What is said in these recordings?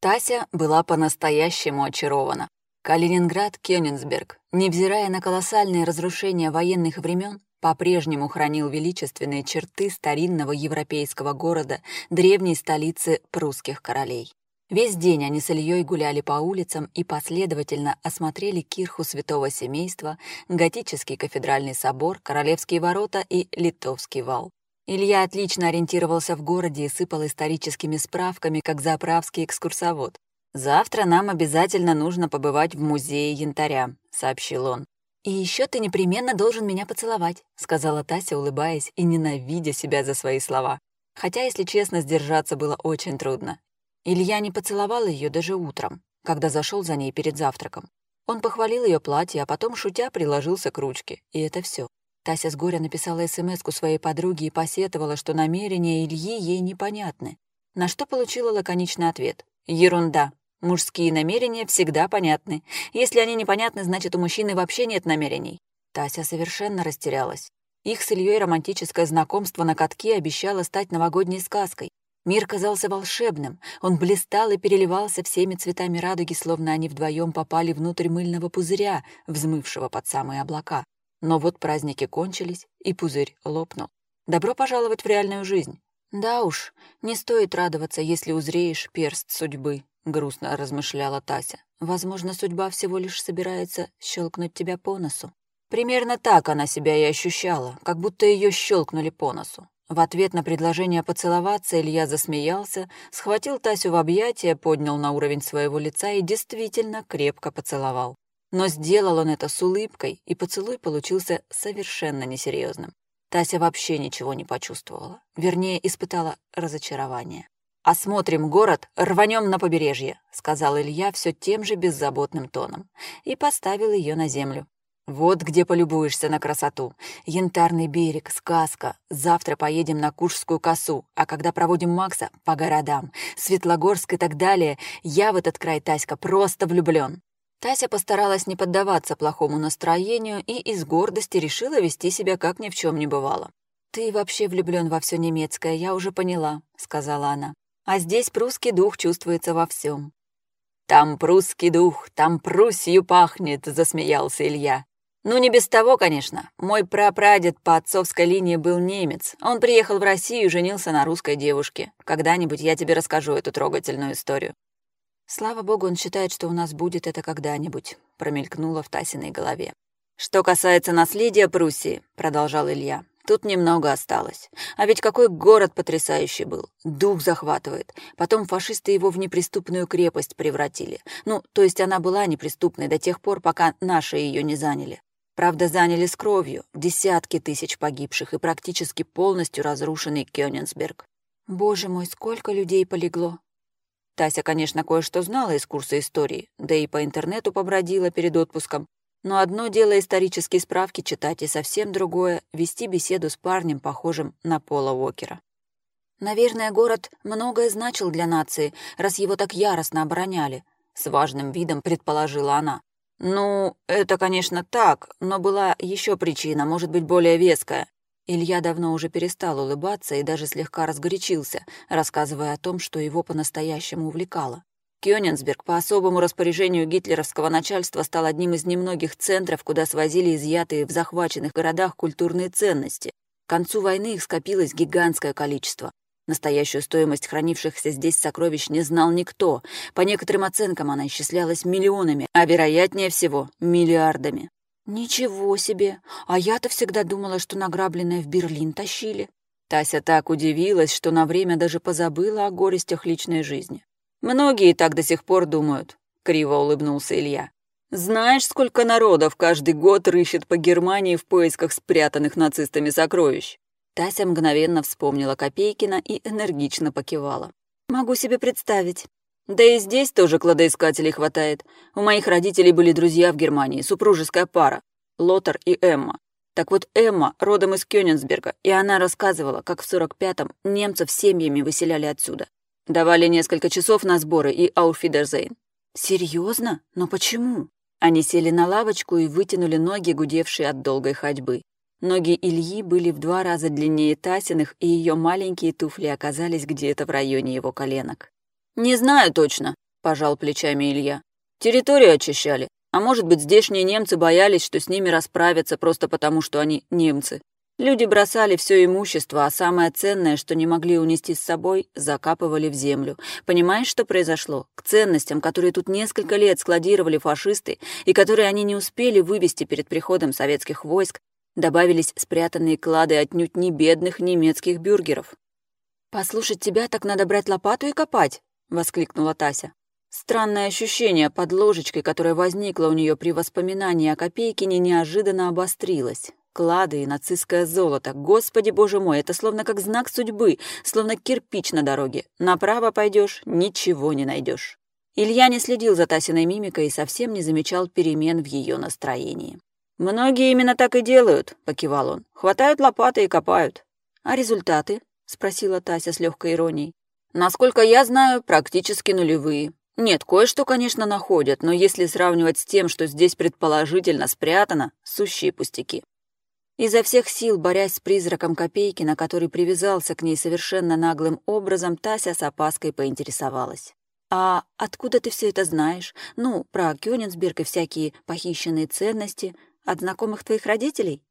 Тася была по-настоящему очарована. Калининград, Кёнигсберг, невзирая на колоссальные разрушения военных времен, по-прежнему хранил величественные черты старинного европейского города, древней столицы прусских королей. Весь день они с Ильей гуляли по улицам и последовательно осмотрели кирху святого семейства, готический кафедральный собор, королевские ворота и литовский вал. Илья отлично ориентировался в городе и сыпал историческими справками, как заправский экскурсовод. «Завтра нам обязательно нужно побывать в музее янтаря», — сообщил он. «И еще ты непременно должен меня поцеловать», — сказала Тася, улыбаясь и ненавидя себя за свои слова. Хотя, если честно, сдержаться было очень трудно. Илья не поцеловал ее даже утром, когда зашел за ней перед завтраком. Он похвалил ее платье, а потом, шутя, приложился к ручке. И это все. Тася с горя написала смс своей подруге и посетовала, что намерения Ильи ей непонятны. На что получила лаконичный ответ. «Ерунда. Мужские намерения всегда понятны. Если они непонятны, значит, у мужчины вообще нет намерений». Тася совершенно растерялась. Их с Ильей романтическое знакомство на катке обещало стать новогодней сказкой. Мир казался волшебным, он блистал и переливался всеми цветами радуги, словно они вдвоем попали внутрь мыльного пузыря, взмывшего под самые облака. Но вот праздники кончились, и пузырь лопнул. Добро пожаловать в реальную жизнь. Да уж, не стоит радоваться, если узреешь перст судьбы, грустно размышляла Тася. Возможно, судьба всего лишь собирается щелкнуть тебя по носу. Примерно так она себя и ощущала, как будто ее щелкнули по носу. В ответ на предложение поцеловаться Илья засмеялся, схватил Тасю в объятия, поднял на уровень своего лица и действительно крепко поцеловал. Но сделал он это с улыбкой, и поцелуй получился совершенно несерьезным. Тася вообще ничего не почувствовала. Вернее, испытала разочарование. «Осмотрим город, рванем на побережье», — сказал Илья все тем же беззаботным тоном и поставил ее на землю. Вот где полюбуешься на красоту. Янтарный берег, сказка. Завтра поедем на Куршскую косу, а когда проводим Макса — по городам. Светлогорск и так далее. Я в этот край, Таська, просто влюблен. Тася постаралась не поддаваться плохому настроению и из гордости решила вести себя как ни в чем не бывало. «Ты вообще влюблен во все немецкое, я уже поняла», — сказала она. «А здесь прусский дух чувствуется во всем. «Там прусский дух, там Пруссию пахнет», — засмеялся Илья. Ну, не без того, конечно. Мой прапрадед по отцовской линии был немец. Он приехал в Россию и женился на русской девушке. Когда-нибудь я тебе расскажу эту трогательную историю. Слава богу, он считает, что у нас будет это когда-нибудь, промелькнуло в Тасиной голове. Что касается наследия Пруссии, продолжал Илья, Тут немного осталось. А ведь какой город потрясающий был. Дух захватывает. Потом фашисты его в неприступную крепость превратили. Ну, то есть она была неприступной до тех пор, пока наши ее не заняли. Правда, заняли с кровью, десятки тысяч погибших и практически полностью разрушенный Кёнигсберг. Боже мой, сколько людей полегло. Тася, конечно, кое-что знала из курса истории, да и по интернету побродила перед отпуском. Но одно дело исторические справки читать, и совсем другое — вести беседу с парнем, похожим на Пола Уокера. Наверное, город многое значил для нации, раз его так яростно обороняли, — с важным видом предположила она. «Ну, это, конечно, так, но была еще причина, может быть, более веская». Илья давно уже перестал улыбаться и даже слегка разгорячился, рассказывая о том, что его по-настоящему увлекало. Кёнигсберг по особому распоряжению гитлеровского начальства стал одним из немногих центров, куда свозили изъятые в захваченных городах культурные ценности. К концу войны их скопилось гигантское количество. Настоящую стоимость хранившихся здесь сокровищ не знал никто. По некоторым оценкам она исчислялась миллионами, а вероятнее всего миллиардами. «Ничего себе! А я-то всегда думала, что награбленное в Берлин тащили». Тася так удивилась, что на время даже позабыла о горестях личной жизни. «Многие так до сих пор думают», — криво улыбнулся Илья. «Знаешь, сколько народов каждый год рыщет по Германии в поисках спрятанных нацистами сокровищ?» Тася мгновенно вспомнила Копейкина и энергично покивала. «Могу себе представить. Да и здесь тоже кладоискателей хватает. У моих родителей были друзья в Германии, супружеская пара, Лотар и Эмма. Так вот, Эмма родом из Кёнигсберга, и она рассказывала, как в 45-м немцев семьями выселяли отсюда. Давали несколько часов на сборы и ауфидерзейн. Серьезно? Но почему? Они сели на лавочку и вытянули ноги, гудевшие от долгой ходьбы. Ноги Ильи были в два раза длиннее Тасиных, и ее маленькие туфли оказались где-то в районе его коленок. «Не знаю точно. — пожал плечами Илья. «Территорию очищали. А может быть, здешние немцы боялись, что с ними расправятся просто потому, что они немцы. Люди бросали все имущество, а самое ценное, что не могли унести с собой, закапывали в землю. Понимаешь, что произошло? К ценностям, которые тут несколько лет складировали фашисты и которые они не успели вывести перед приходом советских войск, добавились спрятанные клады отнюдь не бедных немецких бюргеров. «Послушать тебя так надо брать лопату и копать», — воскликнула Тася. Странное ощущение под ложечкой, которое возникло у нее при воспоминании о Копейкине, неожиданно обострилось. Клады и нацистское золото. Господи боже мой, это словно как знак судьбы, словно кирпич на дороге. Направо пойдешь, ничего не найдешь. Илья не следил за Тасиной мимикой и совсем не замечал перемен в ее настроении. «Многие именно так и делают», — покивал он. «Хватают лопаты и копают». «А результаты?» — спросила Тася с легкой иронией. «Насколько я знаю, практически нулевые. Нет, кое-что, конечно, находят, но если сравнивать с тем, что здесь предположительно спрятано, сущие пустяки. Изо всех сил, борясь с призраком копейки, на который привязался к ней совершенно наглым образом, Тася с опаской поинтересовалась. «А откуда ты все это знаешь? Ну, про Кёнигсберг и всякие похищенные ценности. От знакомых твоих родителей?»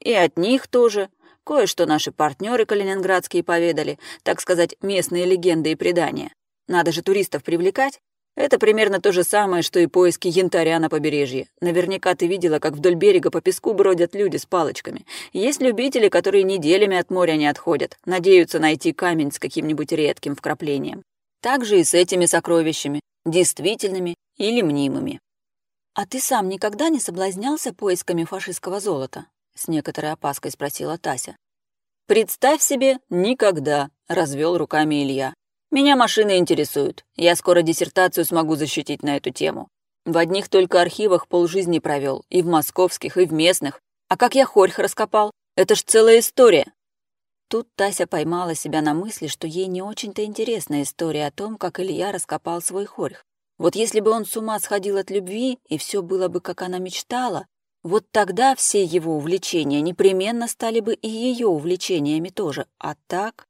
«И от них тоже. Кое-что наши партнеры калининградские поведали, так сказать, местные легенды и предания. Надо же туристов привлекать, это примерно то же самое, что и поиски янтаря на побережье. Наверняка ты видела, как вдоль берега по песку бродят люди с палочками. Есть любители, которые неделями от моря не отходят, надеются найти камень с каким-нибудь редким вкраплением. Так же и с этими сокровищами, действительными или мнимыми. «А ты сам никогда не соблазнялся поисками фашистского золота?» — с некоторой опаской спросила Тася. «Представь себе, никогда», — развел руками Илья. Меня машины интересуют. Я скоро диссертацию смогу защитить на эту тему. В одних только архивах полжизни провел, и в московских, и в местных. А как я хорьх раскопал? Это ж целая история. Тут Тася поймала себя на мысли, что ей не очень-то интересна история о том, как Илья раскопал свой хорьх. Вот если бы он с ума сходил от любви, и все было бы, как она мечтала, вот тогда все его увлечения непременно стали бы и ее увлечениями тоже. А так...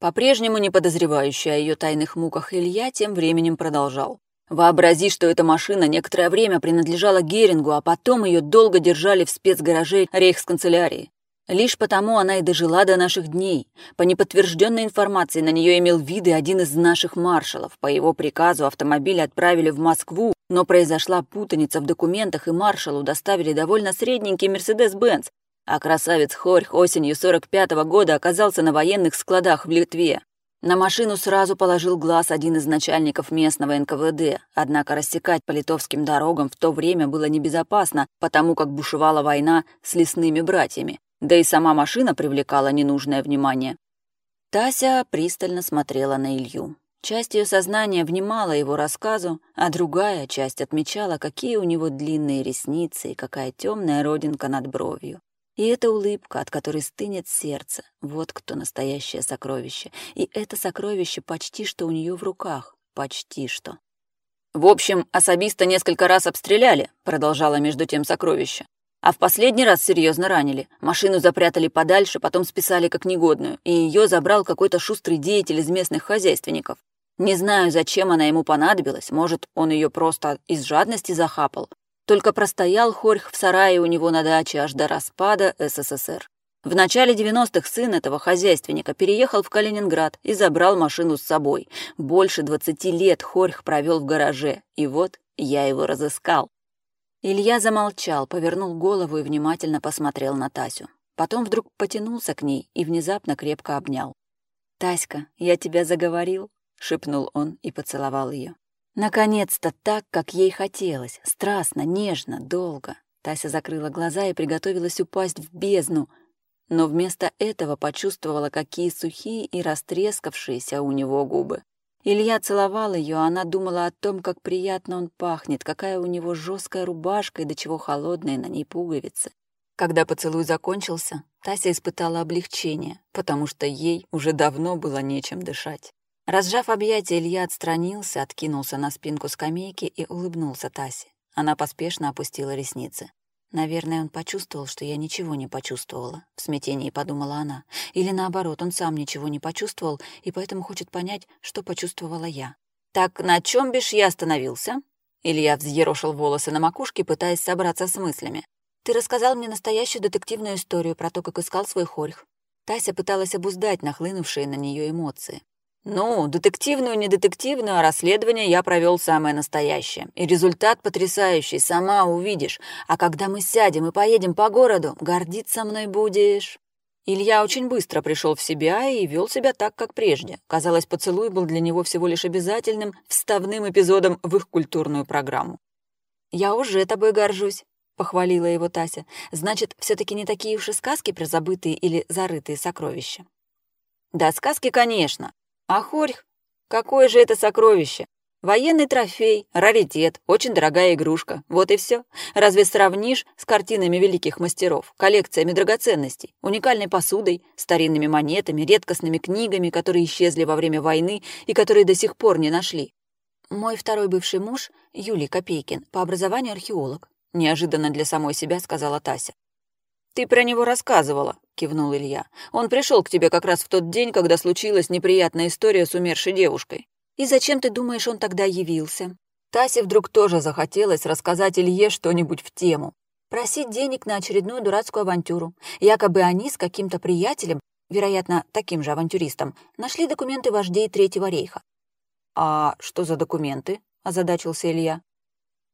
По-прежнему не подозревающий о ее тайных муках Илья тем временем продолжал. Вообрази, что эта машина некоторое время принадлежала Герингу, а потом ее долго держали в спецгараже рейхсканцелярии. Лишь потому она и дожила до наших дней. По неподтвержденной информации на нее имел виды один из наших маршалов. По его приказу автомобиль отправили в Москву, но произошла путаница в документах, и маршалу доставили довольно средненький Мерседес-Бенц, а красавец Хорьх осенью 45-го года оказался на военных складах в Литве. На машину сразу положил глаз один из начальников местного НКВД, однако рассекать по литовским дорогам в то время было небезопасно, потому как бушевала война с лесными братьями, да и сама машина привлекала ненужное внимание. Тася пристально смотрела на Илью. Часть ее сознания внимала его рассказу, а другая часть отмечала, какие у него длинные ресницы и какая темная родинка над бровью. И эта улыбка, от которой стынет сердце, вот кто настоящее сокровище. И это сокровище почти что у нее в руках. Почти что. «В общем, особиста несколько раз обстреляли», — продолжало между тем сокровище. «А в последний раз серьезно ранили. Машину запрятали подальше, потом списали как негодную, и ее забрал какой-то шустрый деятель из местных хозяйственников. Не знаю, зачем она ему понадобилась, может, он ее просто из жадности захапал, только простоял Хорьх в сарае у него на даче аж до распада СССР. В начале 90-х сын этого хозяйственника переехал в Калининград и забрал машину с собой. Больше 20 лет Хорьх провел в гараже, и вот я его разыскал. Илья замолчал, повернул голову и внимательно посмотрел на Тасю. Потом вдруг потянулся к ней и внезапно крепко обнял. «Таська, я тебя заговорил?» — шепнул он и поцеловал ее. Наконец-то так, как ей хотелось, страстно, нежно, долго. Тася закрыла глаза и приготовилась упасть в бездну, но вместо этого почувствовала, какие сухие и растрескавшиеся у него губы. Илья целовал ее, а она думала о том, как приятно он пахнет, какая у него жесткая рубашка и до чего холодные на ней пуговицы. Когда поцелуй закончился, Тася испытала облегчение, потому что ей уже давно было нечем дышать. Разжав объятия, Илья отстранился, откинулся на спинку скамейки и улыбнулся Тасе. Она поспешно опустила ресницы. «Наверное, он почувствовал, что я ничего не почувствовала», — в смятении подумала она. «Или наоборот, он сам ничего не почувствовал и поэтому хочет понять, что почувствовала я». «Так на чем бишь я остановился?» Илья взъерошил волосы на макушке, пытаясь собраться с мыслями. «Ты рассказал мне настоящую детективную историю про то, как искал свой хорьх». Тася пыталась обуздать нахлынувшие на нее эмоции. «Ну, детективную, не детективную, а расследование я провел самое настоящее. И результат потрясающий, сама увидишь. А когда мы сядем и поедем по городу, гордиться мной будешь». Илья очень быстро пришел в себя и вел себя так, как прежде. Казалось, поцелуй был для него всего лишь обязательным вставным эпизодом в их культурную программу. «Я уже тобой горжусь», — похвалила его Тася. «Значит, все таки не такие уж и сказки про забытые или зарытые сокровища». «Да, сказки, конечно. А хорьх? Какое же это сокровище? Военный трофей, раритет, очень дорогая игрушка. Вот и все. Разве сравнишь с картинами великих мастеров, коллекциями драгоценностей, уникальной посудой, старинными монетами, редкостными книгами, которые исчезли во время войны и которые до сих пор не нашли? Мой второй бывший муж, Юлий Копейкин, по образованию археолог. Неожиданно для самой себя сказала Тася. «Ты про него рассказывала», — кивнул Илья. «Он пришел к тебе как раз в тот день, когда случилась неприятная история с умершей девушкой. И зачем ты думаешь, он тогда явился? Тасе вдруг тоже захотелось рассказать Илье что-нибудь в тему. Просить денег на очередную дурацкую авантюру. Якобы они с каким-то приятелем, вероятно, таким же авантюристом, нашли документы вождей Третьего рейха. «А что за документы?» — озадачился Илья.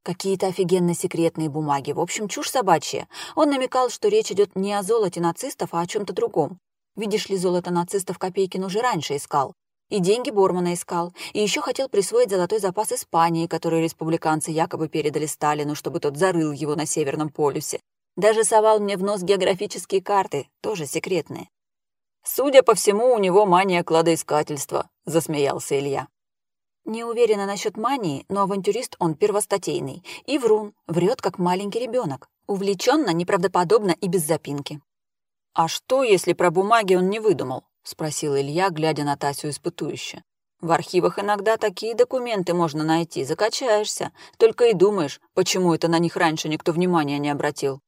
Какие-то офигенно секретные бумаги. В общем, чушь собачья. Он намекал, что речь идет не о золоте нацистов, а о чем-то другом. Видишь ли, золото нацистов Копейкин уже раньше искал. И деньги Бормана искал. И еще хотел присвоить золотой запас Испании, который республиканцы якобы передали Сталину, чтобы тот зарыл его на Северном полюсе. Даже совал мне в нос географические карты, тоже секретные. «Судя по всему, у него мания кладоискательства», — засмеялся Илья. Не уверена насчет мании, но авантюрист он первостатейный. И врун, врет, как маленький ребенок. Увлеченно, неправдоподобно и без запинки. А что, если про бумаги он не выдумал? — спросил Илья, глядя на Тасю испытующе. «В архивах иногда такие документы можно найти, закачаешься. Только и думаешь, почему это на них раньше никто внимания не обратил».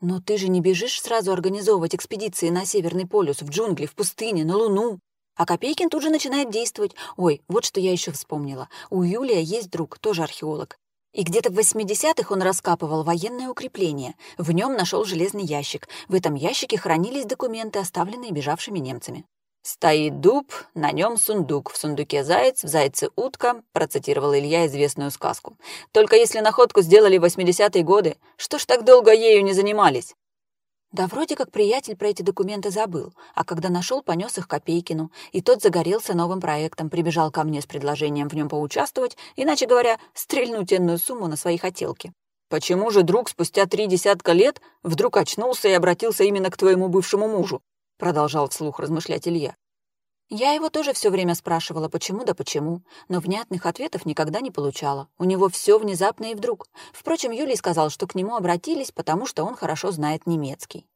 «Но ты же не бежишь сразу организовывать экспедиции на Северный полюс, в джунгли, в пустыне, на Луну?» А Копейкин тут же начинает действовать. Ой, вот что я еще вспомнила. У Юлия есть друг, тоже археолог. И где-то в 80-х он раскапывал военное укрепление. В нем нашел железный ящик. В этом ящике хранились документы, оставленные бежавшими немцами. «Стоит дуб, на нем сундук, в сундуке заяц, в зайце утка», процитировал Илья известную сказку. «Только если находку сделали в 80-е годы, что ж так долго ею не занимались?» Да вроде как приятель про эти документы забыл, а когда нашел, понес их Копейкину, и тот загорелся новым проектом, прибежал ко мне с предложением в нем поучаствовать, иначе говоря, стрельнуть энную сумму на свои хотелки. «Почему же друг спустя три десятка лет вдруг очнулся и обратился именно к твоему бывшему мужу?» продолжал вслух размышлять Илья. Я его тоже все время спрашивала, почему да почему, но внятных ответов никогда не получала. У него все внезапно и вдруг. Впрочем, Юлий сказал, что к нему обратились, потому что он хорошо знает немецкий.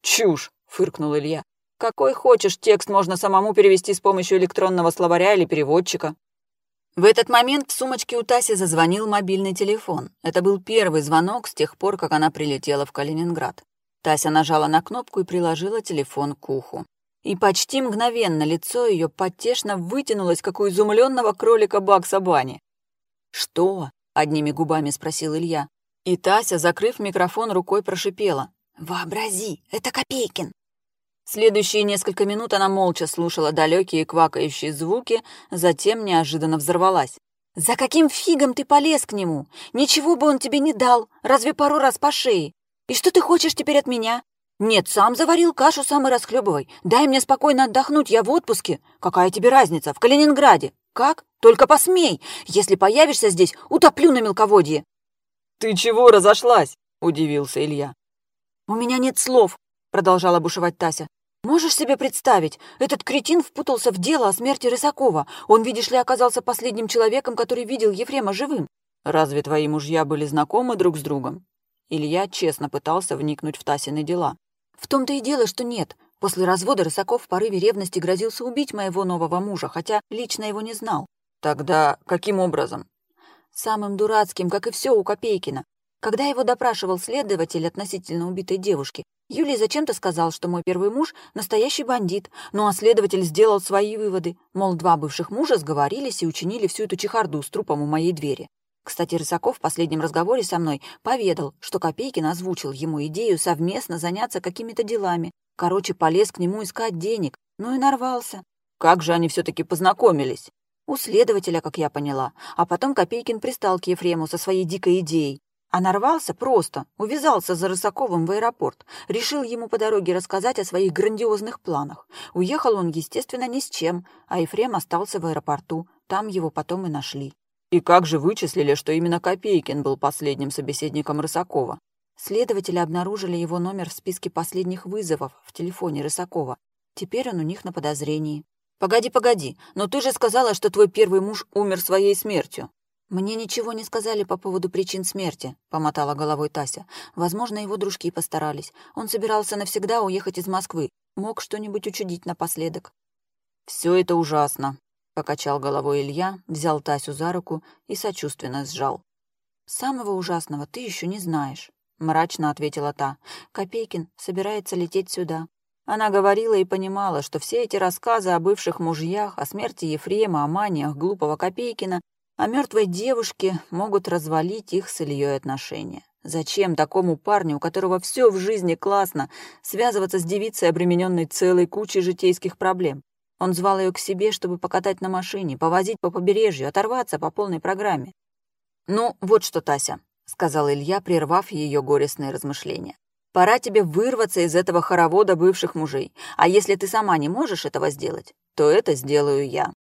«Чушь!» — фыркнул Илья. «Какой хочешь текст можно самому перевести с помощью электронного словаря или переводчика». В этот момент в сумочке у Таси зазвонил мобильный телефон. Это был первый звонок с тех пор, как она прилетела в Калининград. Тася нажала на кнопку и приложила телефон к уху и почти мгновенно лицо ее потешно вытянулось, как у изумленного кролика Бакса Бани. «Что?» — одними губами спросил Илья. И Тася, закрыв микрофон, рукой прошипела. «Вообрази, это Копейкин!» Следующие несколько минут она молча слушала далекие квакающие звуки, затем неожиданно взорвалась. «За каким фигом ты полез к нему? Ничего бы он тебе не дал, разве пару раз по шее. И что ты хочешь теперь от меня? «Нет, сам заварил кашу, сам и расхлебывай. Дай мне спокойно отдохнуть, я в отпуске. Какая тебе разница? В Калининграде. Как? Только посмей. Если появишься здесь, утоплю на мелководье». «Ты чего разошлась?» — удивился Илья. «У меня нет слов», — продолжала бушевать Тася. «Можешь себе представить, этот кретин впутался в дело о смерти Рысакова. Он, видишь ли, оказался последним человеком, который видел Ефрема живым». «Разве твои мужья были знакомы друг с другом?» Илья честно пытался вникнуть в Тасины дела. В том-то и дело, что нет. После развода Рысаков в порыве ревности грозился убить моего нового мужа, хотя лично его не знал. Тогда каким образом? Самым дурацким, как и все у Копейкина. Когда его допрашивал следователь относительно убитой девушки, Юлий зачем-то сказал, что мой первый муж — настоящий бандит, ну а следователь сделал свои выводы, мол, два бывших мужа сговорились и учинили всю эту чехарду с трупом у моей двери. Кстати, Рысаков в последнем разговоре со мной поведал, что Копейкин озвучил ему идею совместно заняться какими-то делами. Короче, полез к нему искать денег, ну и нарвался. Как же они все таки познакомились? У следователя, как я поняла. А потом Копейкин пристал к Ефрему со своей дикой идеей. А нарвался просто, увязался за Рысаковым в аэропорт, решил ему по дороге рассказать о своих грандиозных планах. Уехал он, естественно, ни с чем, а Ефрем остался в аэропорту, там его потом и нашли. И как же вычислили, что именно Копейкин был последним собеседником Рысакова? Следователи обнаружили его номер в списке последних вызовов в телефоне Рысакова. Теперь он у них на подозрении. «Погоди, погоди, но ты же сказала, что твой первый муж умер своей смертью». «Мне ничего не сказали по поводу причин смерти», — помотала головой Тася. «Возможно, его дружки постарались. Он собирался навсегда уехать из Москвы. Мог что-нибудь учудить напоследок». «Все это ужасно», — покачал головой Илья, взял Тасю за руку и сочувственно сжал. «Самого ужасного ты еще не знаешь», — мрачно ответила та. «Копейкин собирается лететь сюда». Она говорила и понимала, что все эти рассказы о бывших мужьях, о смерти Ефрема, о маниях глупого Копейкина а мертвой девушке могут развалить их с Ильей отношения. Зачем такому парню, у которого все в жизни классно, связываться с девицей, обремененной целой кучей житейских проблем? Он звал ее к себе, чтобы покатать на машине, повозить по побережью, оторваться по полной программе. «Ну, вот что, Тася», — сказал Илья, прервав ее горестные размышления. «Пора тебе вырваться из этого хоровода бывших мужей, а если ты сама не можешь этого сделать, то это сделаю я.